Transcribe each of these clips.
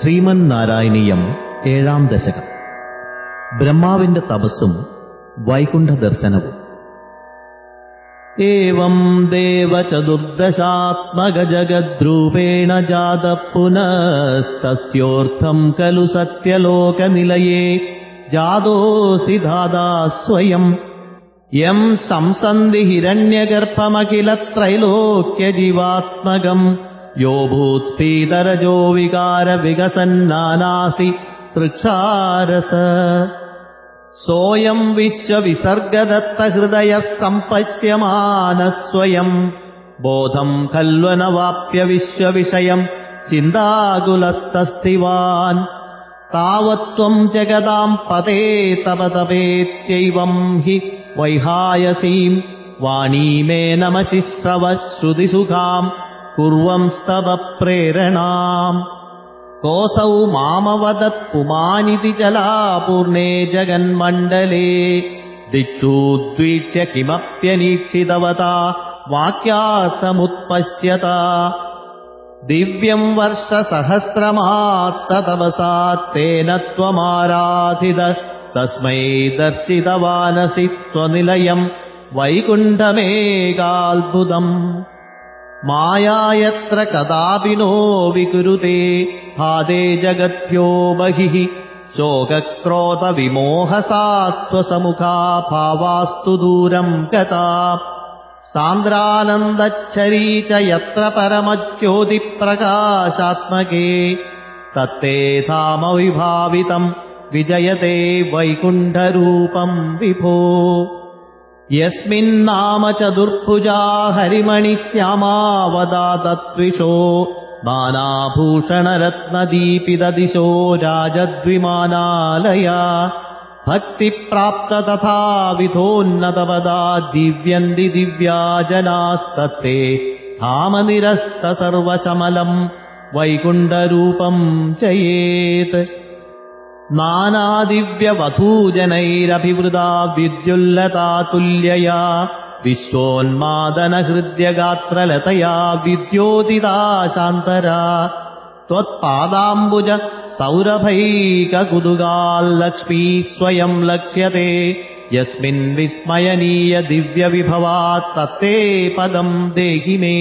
ശ്രീമന്നാരായണീയം ഏഴാം ദശകം ബ്രഹ്മാവിന്റെ തപസ്സും വൈകുണ്ഠദർശനവും ഏവം ദേവചതുർദശാത്മകജഗദ്രൂപേണ ജാത പുനസ്തസ്യോർത്ഥം ഖലു സത്യലോകനിലയേ ജാതോസി यो भूत्स्तीतरजो विकारविकसन्नासि सृक्षारस। सोऽयम् विश्वविसर्गदत्तहृदयः सम्पश्यमानः स्वयम् बोधम् खल्वनवाप्य विश्वविषयम् चिन्ताकुलस्तस्थिवान् तावत्त्वम् जगदाम् पते तप तपेत्यैवम् हि वैहायसीम् वाणी मे नमशिश्रवः श्रुतिसुखाम्। कुर्वंस्तव प्रेरणाम्। कोऽसौ मामवदत् पुमानिति जलापूर्णे जगन्मण्डले। दिक्षूद्वीक्ष्य किमप्यनीक्षितवता वाक्यार्थमुत्पश्यत। दिव्यम् वर्षसहस्रमात्ततवसात् तेन त्वमाराधित। तस्मै दर्शितवानसि स्वनिलयम् वैकुण्ठमेकाल्बुदम् माया यत्र कदापि नो विकुरुते भादे जगभ्यो बहिः शोकक्रोधविमोहसात्वसमुखाभावास्तु दूरम् गता। सान्द्रानन्दच्छरी च यत्र परमज्योतिप्रकाशात्मके तत्ते धामविभावितम् विजयते वैकुण्ठरूपम् विभो। यस्मिन्नाम च दुर्भुजा हरिमणिःश्यामा वदात द्विषो मानाभूषणरत्नदीपि ददिशो राजद्विमानालया भक्तिप्राप्त तथाविधोन्नतपदा दिव्यन्दिव्या जनास्तत्ते धामनिरस्त सर्वशमलम् वैकुण्ठरूपम् चयेत् नादिव्यवधूजनैरभिवृदा विद्युल्लता तुल्यया विश्वोन्मादनहृद्यगात्रलतया विद्योदिता शान्तरा त्वत्पादाम्बुज सौरभैककुदुगाल्लक्ष्मी स्वयम् लक्ष्यते यस्मिन् विस्मयनीय दिव्यविभवात् तत्ते पदम् देहि मे।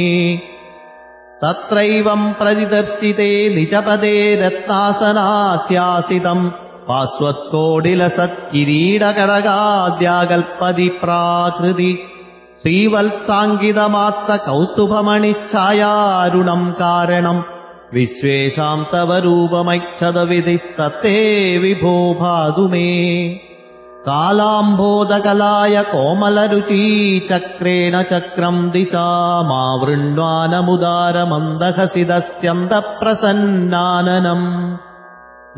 तत्रैवम् प्रतिदर्शिते निजपदे रत्नासनात्यासितम् पार्श्वत्कोडिलसत्किरीडकरगाद्यागल्पदि प्राकृति श्रीवत्साङ्गितमात्रकौस्तुभमणिच्छायारुणम् कारणम् विश्वेषाम् तव रूपमैक्षदविधिस्तत्ते विभो भातु मे कालाम्भोदकलाय कोमलरुची चक्रेण चक्रम् दिशामावृण्वानमुदारमन्दहसिदस्यन्दप्रसन्नाननम्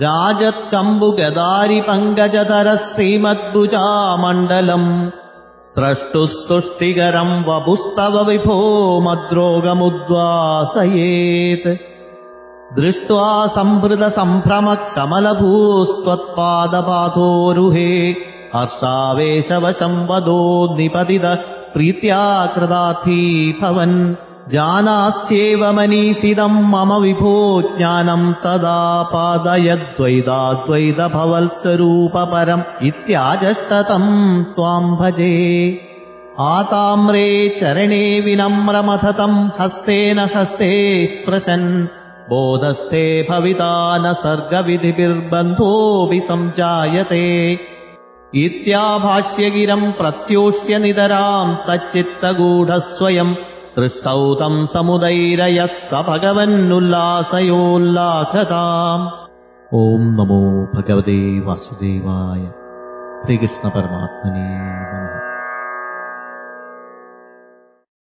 राजत्कम्बुगदारिपङ्कजधरः श्रीमद्भुजामण्डलम् स्रष्टुस्तुष्टिकरम् वपुस्तव विभो मद्रोगमुद्वासयेत् दृष्ट्वा सम्भृतसम्भ्रमः कमलभूस्त्वत्पादपाथोरुहे हर्षावेशवशम् वदो निपतित प्रीत्या कृदार्थी भवन् जानास्येव मनीषितम् मम विभो ज्ञानम् तदा पादयद्वैदाद्वैतभवत्स्वरूपपरम् इत्याजष्टतम् त्वाम् भजे। आताम्रे चरणे विनम्रमथतम् हस्तेन हस्ते स्पृशन्। बोधस्ते भविता न सर्गविधिभिर्बन्धोऽपि सञ्जायते इत्याभाष्यगिरम् प्रत्योष्य नितराम् तच्चित्तगूढस्वयम् सृष्टौ तम् समुदैरयः स भगवन्नुल्लासयोल्लाखताम्। ॐ नमो भगवते वासुदेवाय। श्रीकृष्णपरमात्मने नमः